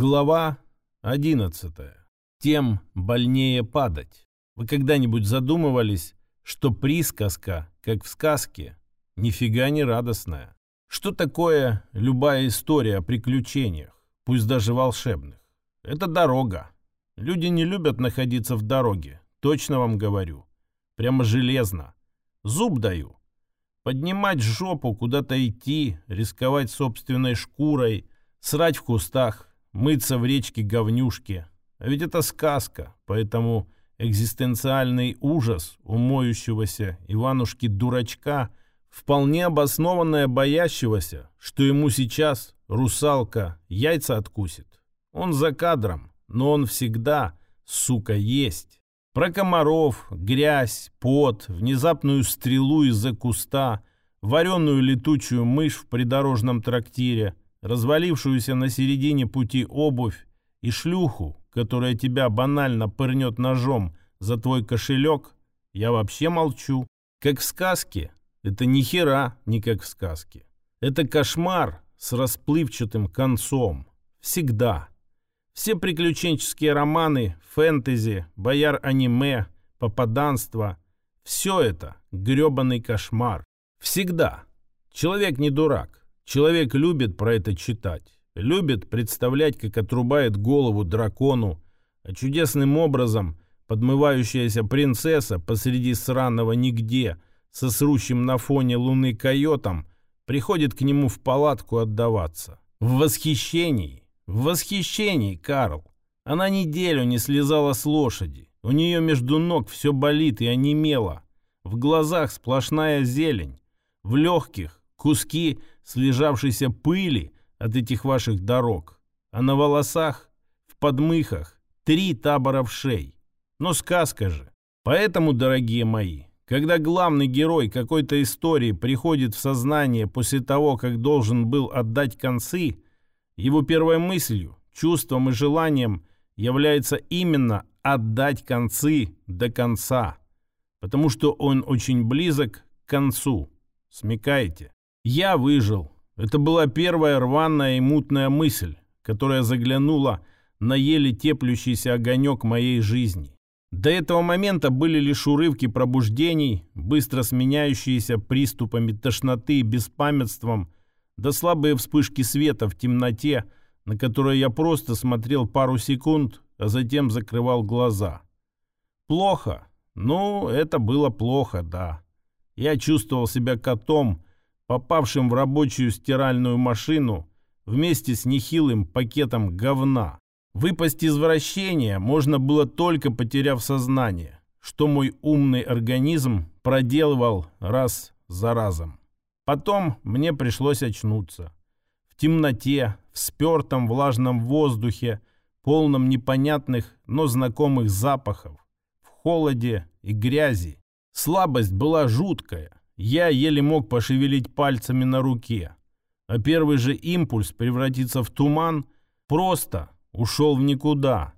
Глава 11. Тем больнее падать. Вы когда-нибудь задумывались, что присказка, как в сказке, нифига не радостная? Что такое любая история о приключениях, пусть даже волшебных? Это дорога. Люди не любят находиться в дороге, точно вам говорю. Прямо железно. Зуб даю. Поднимать жопу, куда-то идти, рисковать собственной шкурой, срать в кустах, мыться в речке говнюшки. А ведь это сказка, поэтому экзистенциальный ужас у моющегося Иванушки-дурачка вполне обоснованное боящегося, что ему сейчас русалка яйца откусит. Он за кадром, но он всегда, сука, есть. Про комаров, грязь, пот, внезапную стрелу из-за куста, вареную летучую мышь в придорожном трактире — развалившуюся на середине пути обувь и шлюху, которая тебя банально пырнет ножом за твой кошелек, я вообще молчу. Как в сказке. Это ни хера не как в сказке. Это кошмар с расплывчатым концом. Всегда. Все приключенческие романы, фэнтези, бояр-аниме, попаданство — все это гребаный кошмар. Всегда. Человек не дурак. Человек любит про это читать, любит представлять, как отрубает голову дракону, а чудесным образом подмывающаяся принцесса посреди сраного нигде со срущим на фоне луны койотом приходит к нему в палатку отдаваться. В восхищении, в восхищении, Карл. Она неделю не слезала с лошади. У нее между ног все болит и онемело. В глазах сплошная зелень. В легких куски слежавшейся пыли от этих ваших дорог, а на волосах, в подмыхах, три табора вшей. Но сказка же. Поэтому, дорогие мои, когда главный герой какой-то истории приходит в сознание после того, как должен был отдать концы, его первой мыслью, чувством и желанием является именно отдать концы до конца, потому что он очень близок к концу. Смекаете? Я выжил. Это была первая рваная и мутная мысль, которая заглянула на еле теплющийся огонек моей жизни. До этого момента были лишь урывки пробуждений, быстро сменяющиеся приступами тошноты и беспамятством, да слабые вспышки света в темноте, на которые я просто смотрел пару секунд, а затем закрывал глаза. Плохо. Ну, это было плохо, да. Я чувствовал себя котом, попавшим в рабочую стиральную машину вместе с нехилым пакетом говна. Выпасть из вращения можно было только потеряв сознание, что мой умный организм проделывал раз за разом. Потом мне пришлось очнуться. В темноте, в спертом влажном воздухе, полном непонятных, но знакомых запахов, в холоде и грязи. Слабость была жуткая, я еле мог пошевелить пальцами на руке, а первый же импульс превратиться в туман просто ушел в никуда,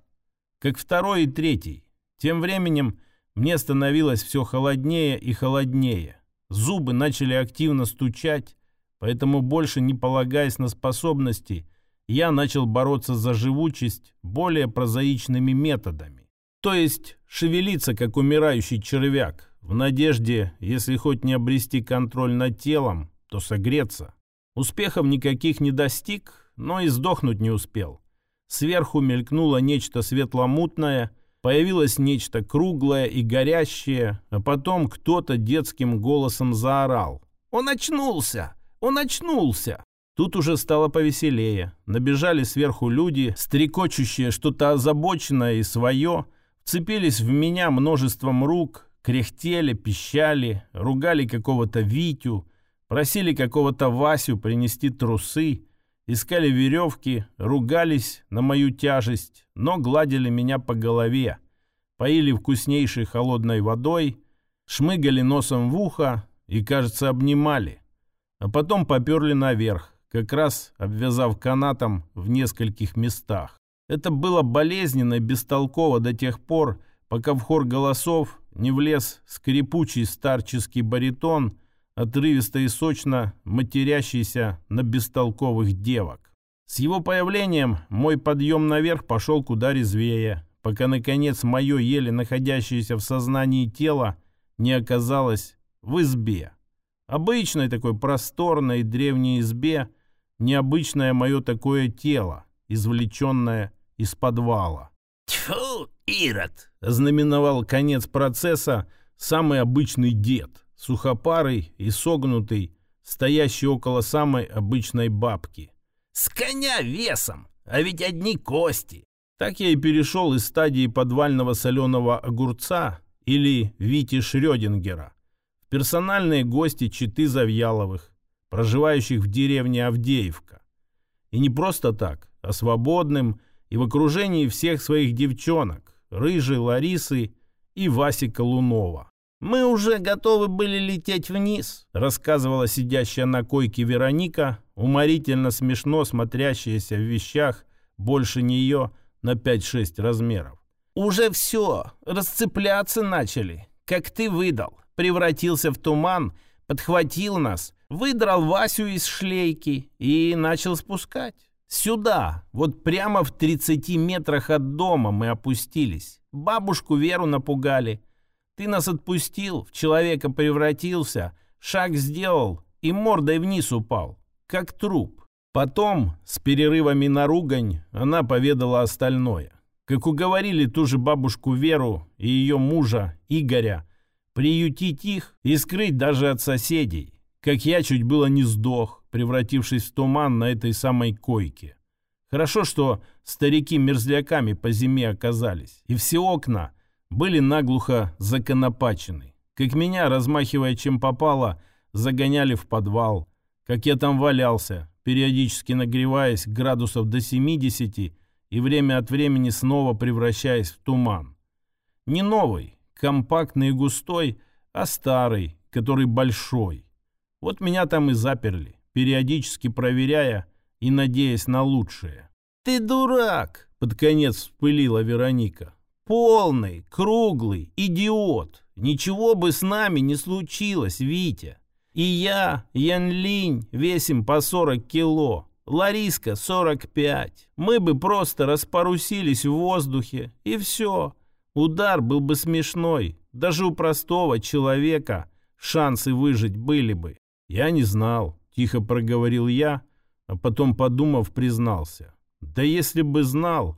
как второй и третий. Тем временем мне становилось все холоднее и холоднее. Зубы начали активно стучать, поэтому больше не полагаясь на способности, я начал бороться за живучесть более прозаичными методами. То есть шевелиться, как умирающий червяк, в надежде, если хоть не обрести контроль над телом, то согреться. Успехов никаких не достиг, но и сдохнуть не успел. Сверху мелькнуло нечто светломутное, появилось нечто круглое и горящее, а потом кто-то детским голосом заорал. «Он очнулся! Он очнулся!» Тут уже стало повеселее. Набежали сверху люди, стрекочущие что-то озабоченное и свое, вцепились в меня множеством рук, кряхтели, пищали, ругали какого-то Витю, просили какого-то Васю принести трусы, искали веревки, ругались на мою тяжесть, но гладили меня по голове, поили вкуснейшей холодной водой, шмыгали носом в ухо и, кажется, обнимали, а потом поперли наверх, как раз обвязав канатом в нескольких местах. Это было болезненно и бестолково до тех пор, пока в хор голосов не влез скрипучий старческий баритон, отрывисто и сочно матерящийся на бестолковых девок. С его появлением мой подъем наверх пошел куда резвее, пока, наконец, мое еле находящееся в сознании тело не оказалось в избе. Обычной такой просторной древней избе, необычное мое такое тело, извлеченное из подвала. Тьфу, Ирод! Знаменовал конец процесса самый обычный дед, сухопарый и согнутый, стоящий около самой обычной бабки. С коня весом, а ведь одни кости. Так я и перешел из стадии подвального соленого огурца или Вити Шрёдингера в персональные гости Читы Завьяловых, проживающих в деревне Авдеевка. И не просто так, а свободным и в окружении всех своих девчонок, Рыжей Ларисы и Васи Колунова. «Мы уже готовы были лететь вниз», — рассказывала сидящая на койке Вероника, уморительно смешно смотрящаяся в вещах больше нее на 5-6 размеров. «Уже все, расцепляться начали, как ты выдал. Превратился в туман, подхватил нас, выдрал Васю из шлейки и начал спускать. Сюда, вот прямо в 30 метрах от дома мы опустились. Бабушку Веру напугали». Ты нас отпустил, в человека превратился, шаг сделал и мордой вниз упал, как труп. Потом, с перерывами на ругань, она поведала остальное. Как уговорили ту же бабушку Веру и ее мужа Игоря приютить их и скрыть даже от соседей. Как я чуть было не сдох, превратившись в туман на этой самой койке. Хорошо, что старики мерзляками по зиме оказались, и все окна были наглухо законопачены. Как меня, размахивая чем попало, загоняли в подвал. Как я там валялся, периодически нагреваясь градусов до 70 и время от времени снова превращаясь в туман. Не новый, компактный и густой, а старый, который большой. Вот меня там и заперли, периодически проверяя и надеясь на лучшее. «Ты дурак!» — под конец вспылила Вероника. Полный, круглый, идиот. Ничего бы с нами не случилось, Витя. И я, Ян Линь, весим по 40 кило. Лариска 45. Мы бы просто распорусились в воздухе, и все. Удар был бы смешной. Даже у простого человека шансы выжить были бы. Я не знал, тихо проговорил я, а потом, подумав, признался. Да если бы знал,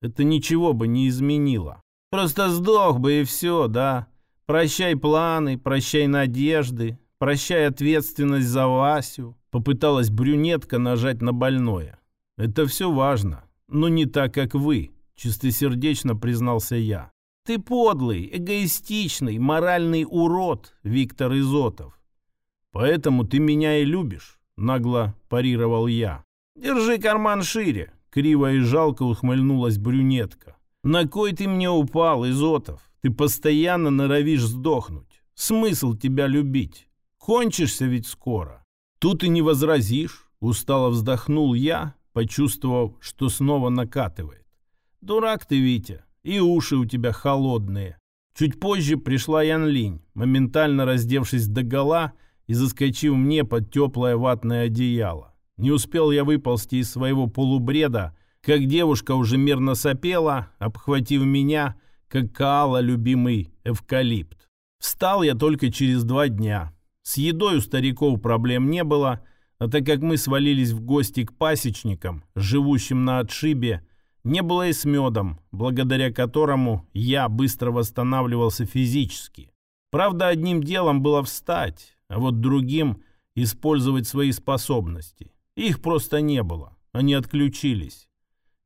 это ничего бы не изменило. Просто сдох бы и все, да. Прощай планы, прощай надежды, прощай ответственность за Васю. Попыталась брюнетка нажать на больное. Это все важно, но не так, как вы, чистосердечно признался я. Ты подлый, эгоистичный, моральный урод, Виктор Изотов. Поэтому ты меня и любишь, нагло парировал я. Держи карман шире, Криво и жалко ухмыльнулась брюнетка. «На кой ты мне упал, Изотов? Ты постоянно норовишь сдохнуть. Смысл тебя любить? Кончишься ведь скоро». «Тут и не возразишь», — устало вздохнул я, почувствовав, что снова накатывает. «Дурак ты, Витя, и уши у тебя холодные». Чуть позже пришла Ян Линь, моментально раздевшись догола и заскочив мне под теплое ватное одеяло. Не успел я выползти из своего полубреда, как девушка уже мирно сопела, обхватив меня, как каала любимый эвкалипт. Встал я только через два дня. С едой у стариков проблем не было, а так как мы свалились в гости к пасечникам, живущим на отшибе, не было и с медом, благодаря которому я быстро восстанавливался физически. Правда, одним делом было встать, а вот другим – использовать свои способности. Их просто не было. Они отключились.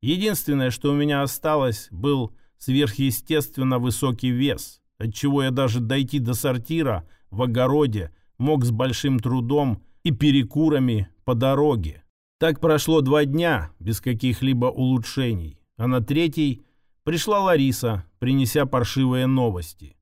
Единственное, что у меня осталось, был сверхъестественно высокий вес, отчего я даже дойти до сортира в огороде мог с большим трудом и перекурами по дороге. Так прошло два дня без каких-либо улучшений, а на третий пришла Лариса, принеся паршивые новости.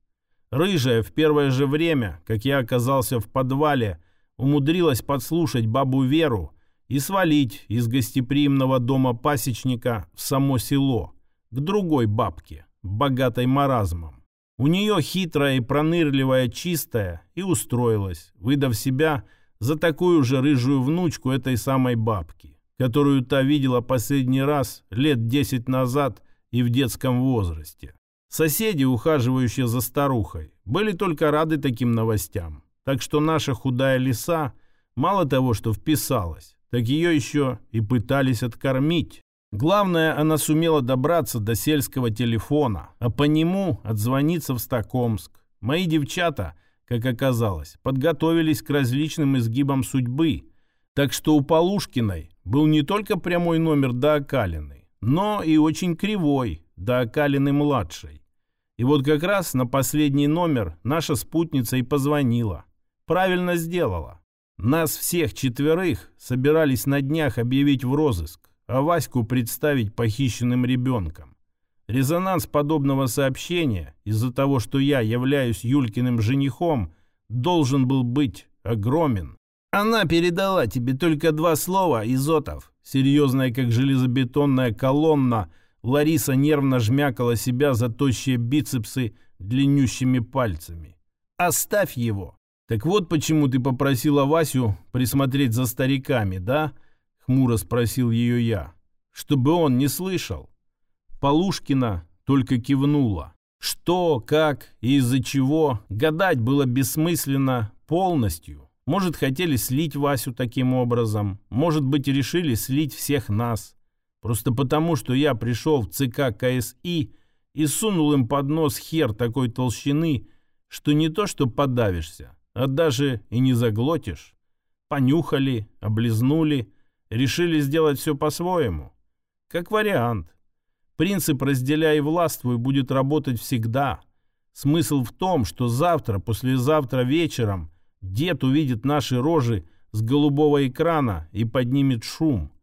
Рыжая в первое же время, как я оказался в подвале, умудрилась подслушать бабу Веру и свалить из гостеприимного дома пасечника в само село, к другой бабке, богатой маразмом. У нее хитрая и пронырливая чистая и устроилась, выдав себя за такую же рыжую внучку этой самой бабки. которую та видела последний раз лет десять назад и в детском возрасте. Соседи, ухаживающие за старухой, были только рады таким новостям. Так что наша худая лиса мало того, что вписалась, так ее еще и пытались откормить. Главное, она сумела добраться до сельского телефона, а по нему отзвониться в Стокомск. Мои девчата, как оказалось, подготовились к различным изгибам судьбы. Так что у Полушкиной был не только прямой номер до Окалины, но и очень кривой до Окалины-младшей. И вот как раз на последний номер наша спутница и позвонила. Правильно сделала. Нас всех четверых собирались на днях объявить в розыск, а Ваську представить похищенным ребенком. Резонанс подобного сообщения из-за того, что я являюсь Юлькиным женихом, должен был быть огромен. Она передала тебе только два слова, Изотов. Серьезная, как железобетонная колонна – Лариса нервно жмякала себя за тощие бицепсы длиннющими пальцами. «Оставь его!» «Так вот почему ты попросила Васю присмотреть за стариками, да?» — хмуро спросил ее я. «Чтобы он не слышал». Полушкина только кивнула. Что, как и из-за чего, гадать было бессмысленно полностью. Может, хотели слить Васю таким образом, может быть, решили слить всех нас. Просто потому, что я пришел в ЦК КСИ и сунул им под нос хер такой толщины, что не то что подавишься, а даже и не заглотишь. Понюхали, облизнули, решили сделать все по-своему. Как вариант. Принцип «разделяй и властвуй» будет работать всегда. Смысл в том, что завтра, послезавтра вечером дед увидит наши рожи с голубого экрана и поднимет шум.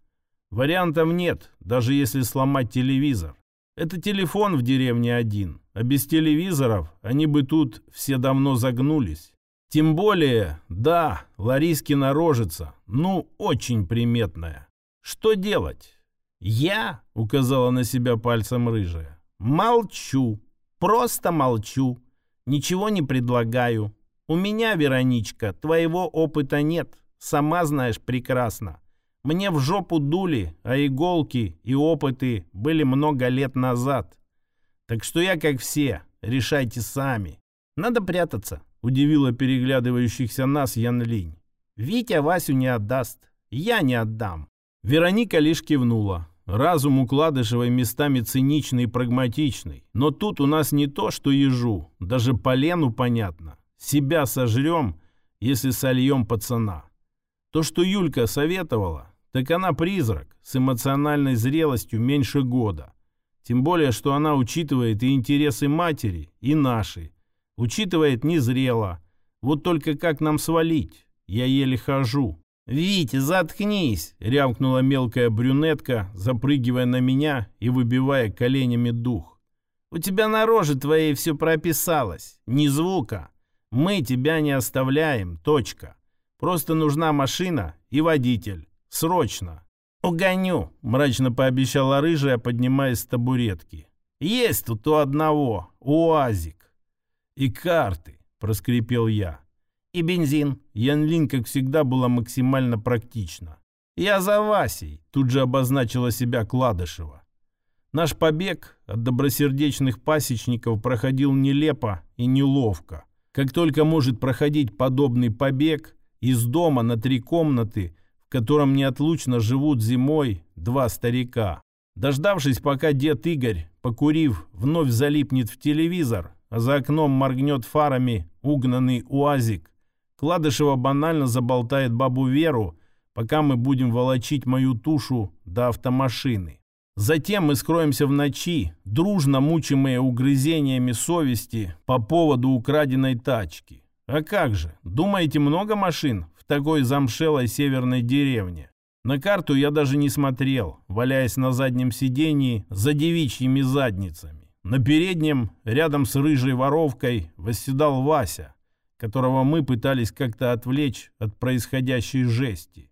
Вариантов нет, даже если сломать телевизор. Это телефон в деревне один, а без телевизоров они бы тут все давно загнулись. Тем более, да, Ларискина рожица, ну, очень приметная. Что делать? Я, указала на себя пальцем рыжая, молчу, просто молчу, ничего не предлагаю. У меня, Вероничка, твоего опыта нет, сама знаешь прекрасно. Мне в жопу дули, а иголки и опыты были много лет назад. Так что я, как все, решайте сами. Надо прятаться, удивила переглядывающихся нас Ян Линь. Витя Васю не отдаст, я не отдам. Вероника лишь кивнула. Разум у Кладышевой местами циничный и прагматичный. Но тут у нас не то, что ежу, даже полену понятно. Себя сожрем, если сольем пацана. То, что Юлька советовала, так она призрак с эмоциональной зрелостью меньше года. Тем более, что она учитывает и интересы матери, и наши. Учитывает незрело. Вот только как нам свалить? Я еле хожу. «Витя, заткнись!» — рявкнула мелкая брюнетка, запрыгивая на меня и выбивая коленями дух. «У тебя на роже твоей все прописалось. Ни звука. Мы тебя не оставляем. Точка. Просто нужна машина и водитель. Срочно!» «Угоню!» — мрачно пообещала рыжая, поднимаясь с табуретки. «Есть тут у одного, уазик!» «И карты!» — проскрипел я. «И бензин!» Янлин, как всегда, была максимально практична. «Я за Васей!» — тут же обозначила себя Кладышева. Наш побег от добросердечных пасечников проходил нелепо и неловко. Как только может проходить подобный побег, из дома на три комнаты котором неотлучно живут зимой два старика. Дождавшись, пока дед Игорь, покурив, вновь залипнет в телевизор, а за окном моргнет фарами угнанный уазик, Кладышева банально заболтает бабу Веру, пока мы будем волочить мою тушу до автомашины. Затем мы скроемся в ночи, дружно мучимые угрызениями совести по поводу украденной тачки. А как же, думаете, много машин такой замшелой северной деревне. На карту я даже не смотрел, валяясь на заднем сидении за девичьими задницами. На переднем, рядом с рыжей воровкой, восседал Вася, которого мы пытались как-то отвлечь от происходящей жести.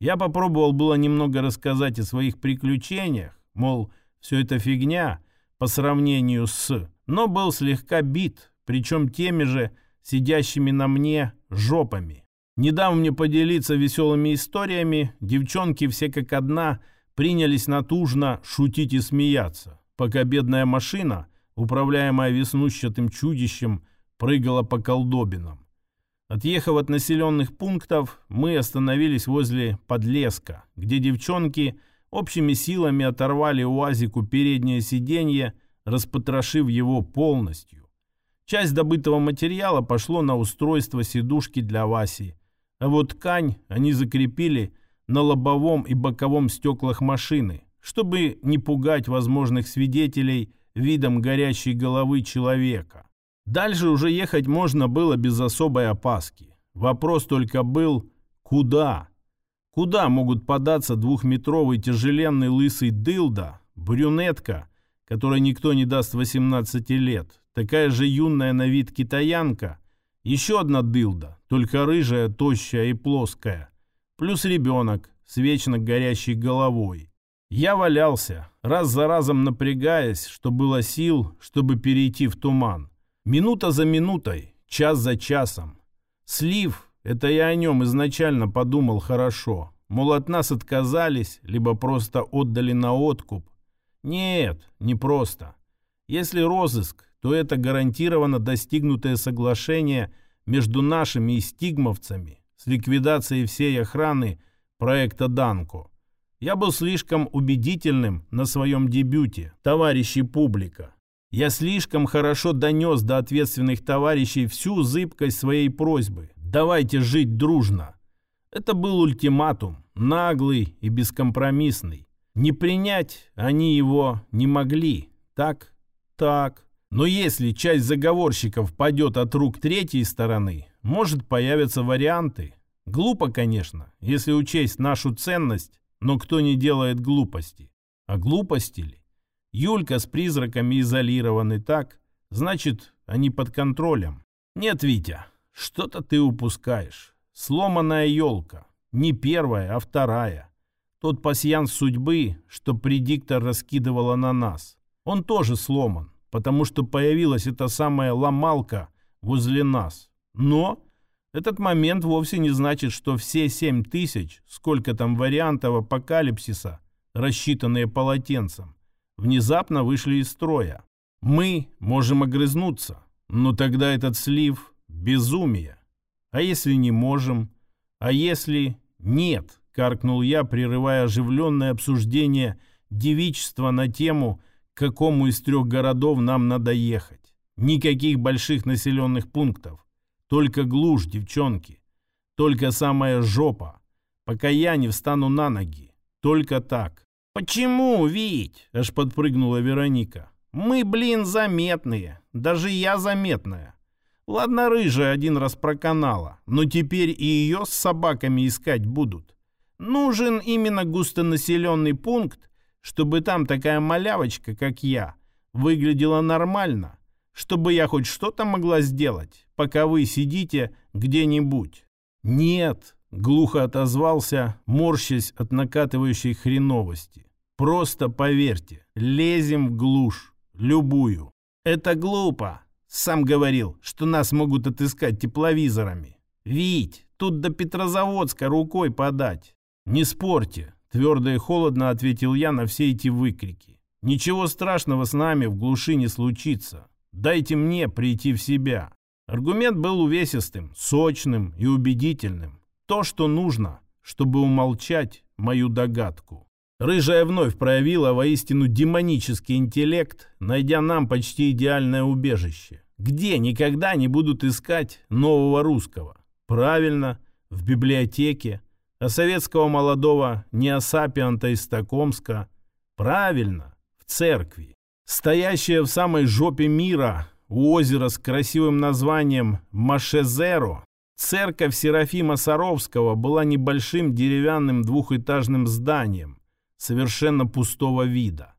Я попробовал было немного рассказать о своих приключениях, мол, все это фигня по сравнению с... Но был слегка бит, причем теми же сидящими на мне жопами. Не дам мне поделиться веселыми историями, девчонки все как одна принялись натужно шутить и смеяться, пока бедная машина, управляемая веснущатым чудищем, прыгала по колдобинам. Отъехав от населенных пунктов, мы остановились возле подлеска, где девчонки общими силами оторвали УАЗику переднее сиденье, распотрошив его полностью. Часть добытого материала пошло на устройство сидушки для Васи, а вот ткань они закрепили на лобовом и боковом стеклах машины, чтобы не пугать возможных свидетелей видом горящей головы человека. Дальше уже ехать можно было без особой опаски. Вопрос только был «Куда?». Куда могут податься двухметровый тяжеленный лысый дылда, брюнетка, которой никто не даст 18 лет, такая же юная на вид китаянка – еще одна дылда, только рыжая, тощая и плоская. Плюс ребенок с вечно горящей головой. Я валялся, раз за разом напрягаясь, что было сил, чтобы перейти в туман. Минута за минутой, час за часом. Слив, это я о нем изначально подумал хорошо. Мол, от нас отказались, либо просто отдали на откуп. Нет, не просто. Если розыск, то это гарантированно достигнутое соглашение между нашими и стигмовцами с ликвидацией всей охраны проекта «Данко». Я был слишком убедительным на своем дебюте, товарищи публика. Я слишком хорошо донес до ответственных товарищей всю зыбкость своей просьбы. Давайте жить дружно. Это был ультиматум, наглый и бескомпромиссный. Не принять они его не могли. Так, так. Но если часть заговорщиков падет от рук третьей стороны, может появятся варианты. Глупо, конечно, если учесть нашу ценность, но кто не делает глупости? А глупости ли? Юлька с призраками изолированы так, значит, они под контролем. Нет, Витя, что-то ты упускаешь. Сломанная елка. Не первая, а вторая. Тот пасьянс судьбы, что предиктор раскидывала на нас. Он тоже сломан потому что появилась эта самая ломалка возле нас. Но этот момент вовсе не значит, что все семь тысяч, сколько там вариантов апокалипсиса, рассчитанные полотенцем, внезапно вышли из строя. Мы можем огрызнуться, но тогда этот слив – безумие. А если не можем? А если нет? Каркнул я, прерывая оживленное обсуждение девичества на тему – к какому из трех городов нам надо ехать. Никаких больших населенных пунктов. Только глушь, девчонки. Только самая жопа. Пока я не встану на ноги. Только так. «Почему, Вить?» – аж подпрыгнула Вероника. «Мы, блин, заметные. Даже я заметная. Ладно, рыжая один раз проканала, но теперь и ее с собаками искать будут. Нужен именно густонаселенный пункт, чтобы там такая малявочка, как я, выглядела нормально, чтобы я хоть что-то могла сделать, пока вы сидите где-нибудь. Нет, глухо отозвался, морщась от накатывающей хреновости. Просто поверьте, лезем в глушь, любую. Это глупо. Сам говорил, что нас могут отыскать тепловизорами. Вить, тут до Петрозаводска рукой подать. Не спорьте, Твердо и холодно ответил я на все эти выкрики. «Ничего страшного с нами в глуши не случится. Дайте мне прийти в себя». Аргумент был увесистым, сочным и убедительным. То, что нужно, чтобы умолчать мою догадку. Рыжая вновь проявила воистину демонический интеллект, найдя нам почти идеальное убежище. Где никогда не будут искать нового русского? Правильно, в библиотеке, а советского молодого неосапианта из Токомска, правильно, в церкви. Стоящая в самой жопе мира у озера с красивым названием Машезеро, церковь Серафима Саровского была небольшим деревянным двухэтажным зданием, совершенно пустого вида.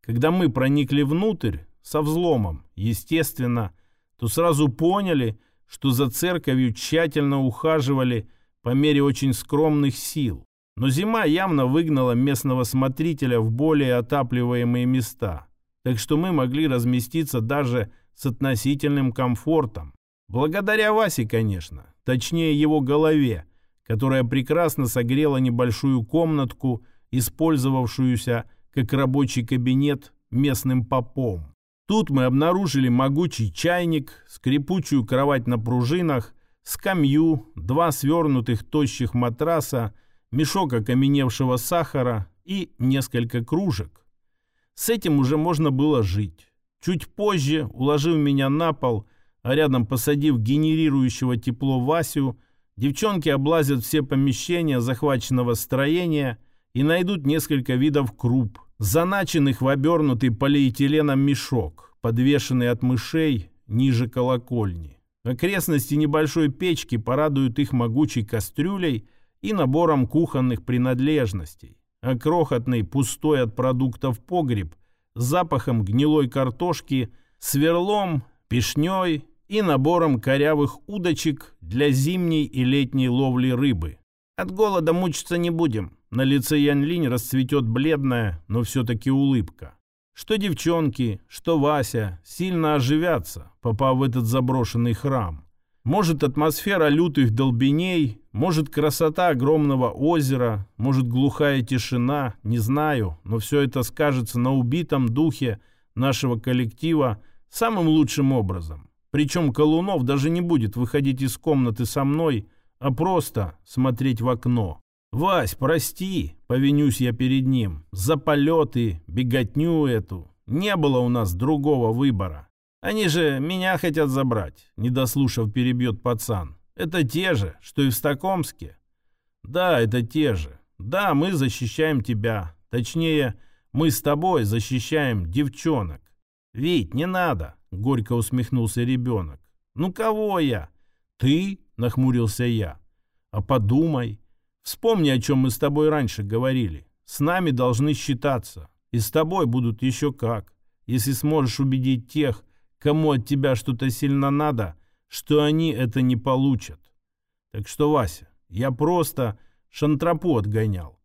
Когда мы проникли внутрь, со взломом, естественно, то сразу поняли, что за церковью тщательно ухаживали по мере очень скромных сил. Но зима явно выгнала местного смотрителя в более отапливаемые места, так что мы могли разместиться даже с относительным комфортом. Благодаря Васе, конечно. точнее его голове, которая прекрасно согрела небольшую комнатку, использовавшуюся как рабочий кабинет местным попом. Тут мы обнаружили могучий чайник, скрипучую кровать на пружинах, скамью, два свернутых тощих матраса, мешок окаменевшего сахара и несколько кружек. С этим уже можно было жить. Чуть позже, уложив меня на пол, а рядом посадив генерирующего тепло Васю, девчонки облазят все помещения захваченного строения и найдут несколько видов круп, заначенных в обернутый полиэтиленом мешок, подвешенный от мышей ниже колокольни. Окрестности небольшой печки порадуют их могучей кастрюлей и набором кухонных принадлежностей, а крохотный, пустой от продуктов погреб с запахом гнилой картошки, сверлом, пешней и набором корявых удочек для зимней и летней ловли рыбы. От голода мучиться не будем, на лице Ян Линь расцветет бледная, но все-таки улыбка. Что девчонки, что Вася сильно оживятся, попав в этот заброшенный храм. Может, атмосфера лютых долбеней, может, красота огромного озера, может, глухая тишина, не знаю, но все это скажется на убитом духе нашего коллектива самым лучшим образом. Причем Колунов даже не будет выходить из комнаты со мной, а просто смотреть в окно. «Вась, прости!» — повинюсь я перед ним. «За полеты, беготню эту. Не было у нас другого выбора. Они же меня хотят забрать», — не дослушав, перебьет пацан. «Это те же, что и в Стокомске?» «Да, это те же. Да, мы защищаем тебя. Точнее, мы с тобой защищаем девчонок». «Вить, не надо!» — горько усмехнулся ребенок. «Ну кого я?» «Ты?» — нахмурился я. «А подумай, Вспомни, о чем мы с тобой раньше говорили. С нами должны считаться. И с тобой будут еще как. Если сможешь убедить тех, кому от тебя что-то сильно надо, что они это не получат. Так что, Вася, я просто шантропу отгонял.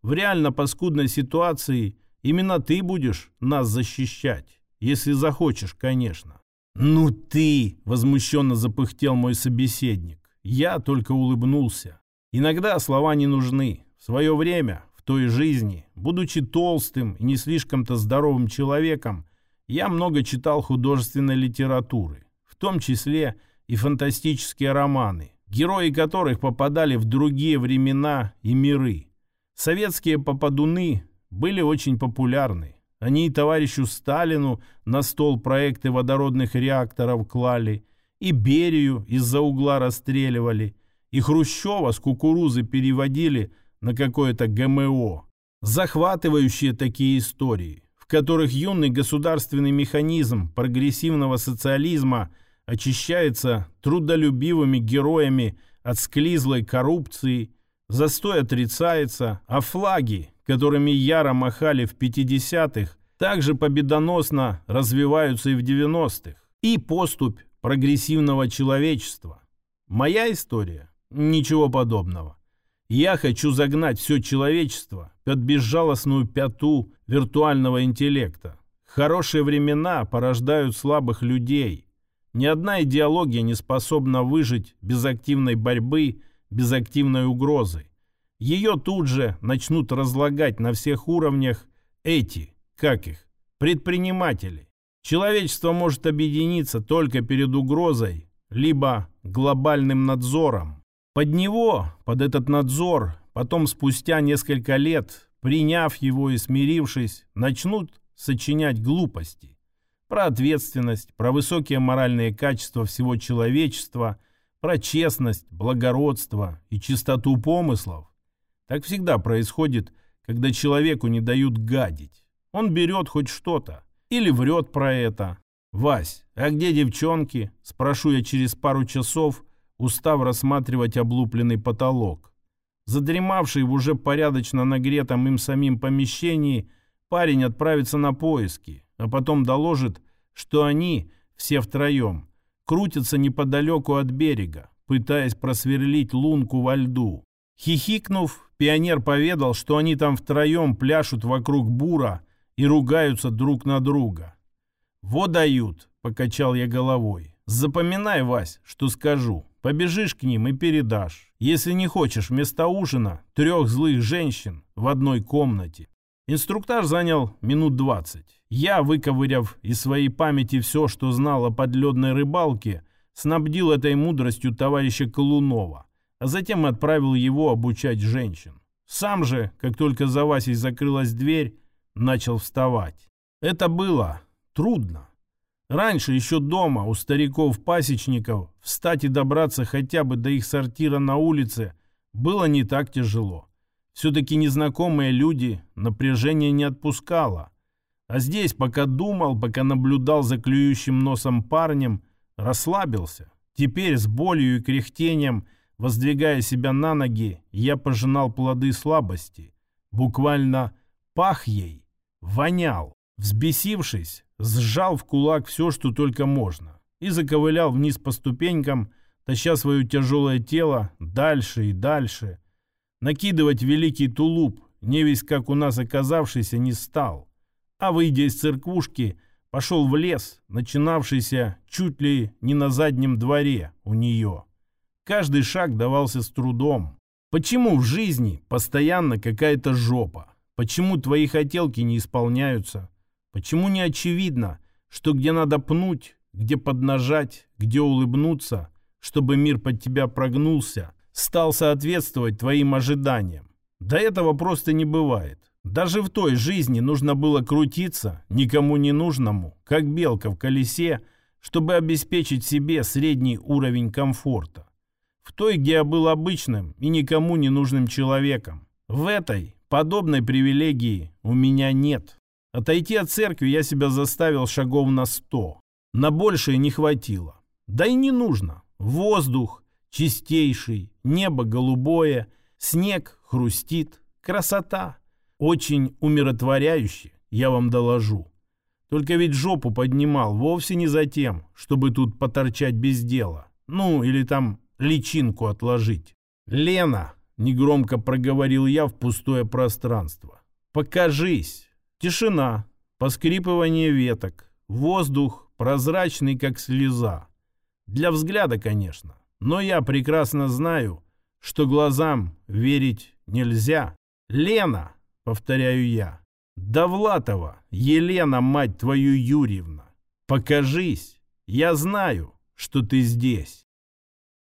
В реально паскудной ситуации именно ты будешь нас защищать. Если захочешь, конечно. «Ну ты!» — возмущенно запыхтел мой собеседник. Я только улыбнулся. Иногда слова не нужны. В свое время, в той жизни, будучи толстым и не слишком-то здоровым человеком, я много читал художественной литературы, в том числе и фантастические романы, герои которых попадали в другие времена и миры. Советские попадуны были очень популярны. Они и товарищу Сталину на стол проекты водородных реакторов клали, и Берию из-за угла расстреливали – и Хрущева с кукурузы переводили на какое-то ГМО. Захватывающие такие истории, в которых юный государственный механизм прогрессивного социализма очищается трудолюбивыми героями от склизлой коррупции, застой отрицается, а флаги, которыми яро махали в 50-х, также победоносно развиваются и в 90-х. И поступь прогрессивного человечества. Моя история Ничего подобного. Я хочу загнать все человечество под безжалостную пяту виртуального интеллекта. Хорошие времена порождают слабых людей. Ни одна идеология не способна выжить без активной борьбы, без активной угрозы. Ее тут же начнут разлагать на всех уровнях эти, как их, предприниматели. Человечество может объединиться только перед угрозой, либо глобальным надзором. Под него, под этот надзор, потом спустя несколько лет, приняв его и смирившись, начнут сочинять глупости. Про ответственность, про высокие моральные качества всего человечества, про честность, благородство и чистоту помыслов. Так всегда происходит, когда человеку не дают гадить. Он берет хоть что-то или врет про это. «Вась, а где девчонки?» – спрошу я через пару часов – устав рассматривать облупленный потолок. Задремавший в уже порядочно нагретом им самим помещении, парень отправится на поиски, а потом доложит, что они, все втроем, крутятся неподалеку от берега, пытаясь просверлить лунку во льду. Хихикнув, пионер поведал, что они там втроем пляшут вокруг бура и ругаются друг на друга. «Вот дают», — покачал я головой. Запоминай, Вась, что скажу. Побежишь к ним и передашь. Если не хочешь вместо ужина трех злых женщин в одной комнате. Инструктаж занял минут двадцать. Я, выковыряв из своей памяти все, что знал о подледной рыбалке, снабдил этой мудростью товарища Колунова, а затем отправил его обучать женщин. Сам же, как только за Васей закрылась дверь, начал вставать. Это было трудно. Раньше еще дома у стариков-пасечников встать и добраться хотя бы до их сортира на улице было не так тяжело. Все-таки незнакомые люди напряжение не отпускало. А здесь, пока думал, пока наблюдал за клюющим носом парнем, расслабился. Теперь с болью и кряхтением, воздвигая себя на ноги, я пожинал плоды слабости. Буквально пах ей, вонял. Взбесившись, сжал в кулак все, что только можно, и заковылял вниз по ступенькам, таща свое тяжелое тело дальше и дальше. Накидывать великий тулуп, не весь как у нас оказавшийся, не стал. А выйдя из церквушки, пошел в лес, начинавшийся чуть ли не на заднем дворе у нее. Каждый шаг давался с трудом. Почему в жизни постоянно какая-то жопа? Почему твои хотелки не исполняются? Почему не очевидно, что где надо пнуть, где поднажать, где улыбнуться, чтобы мир под тебя прогнулся, стал соответствовать твоим ожиданиям? До этого просто не бывает. Даже в той жизни нужно было крутиться никому не нужному, как белка в колесе, чтобы обеспечить себе средний уровень комфорта. В той, где я был обычным и никому не нужным человеком. В этой подобной привилегии у меня нет. Отойти от церкви я себя заставил шагов на сто. На большее не хватило. Да и не нужно. Воздух чистейший, небо голубое, снег хрустит. Красота. Очень умиротворяюще, я вам доложу. Только ведь жопу поднимал вовсе не за тем, чтобы тут поторчать без дела. Ну, или там личинку отложить. «Лена!» — негромко проговорил я в пустое пространство. «Покажись!» Тишина, поскрипывание веток, воздух прозрачный, как слеза. Для взгляда, конечно, но я прекрасно знаю, что глазам верить нельзя. «Лена!» — повторяю я. «Довлатова, Елена, мать твою Юрьевна! Покажись! Я знаю, что ты здесь!»